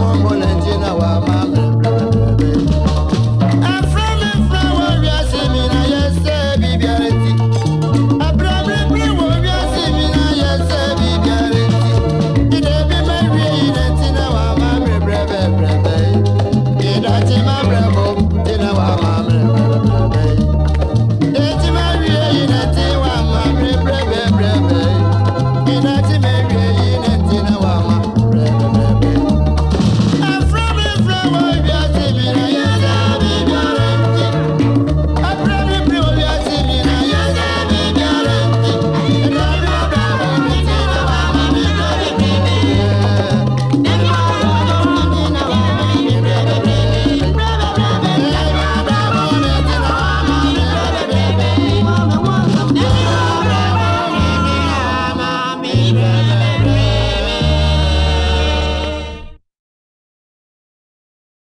mongolais. Yeah.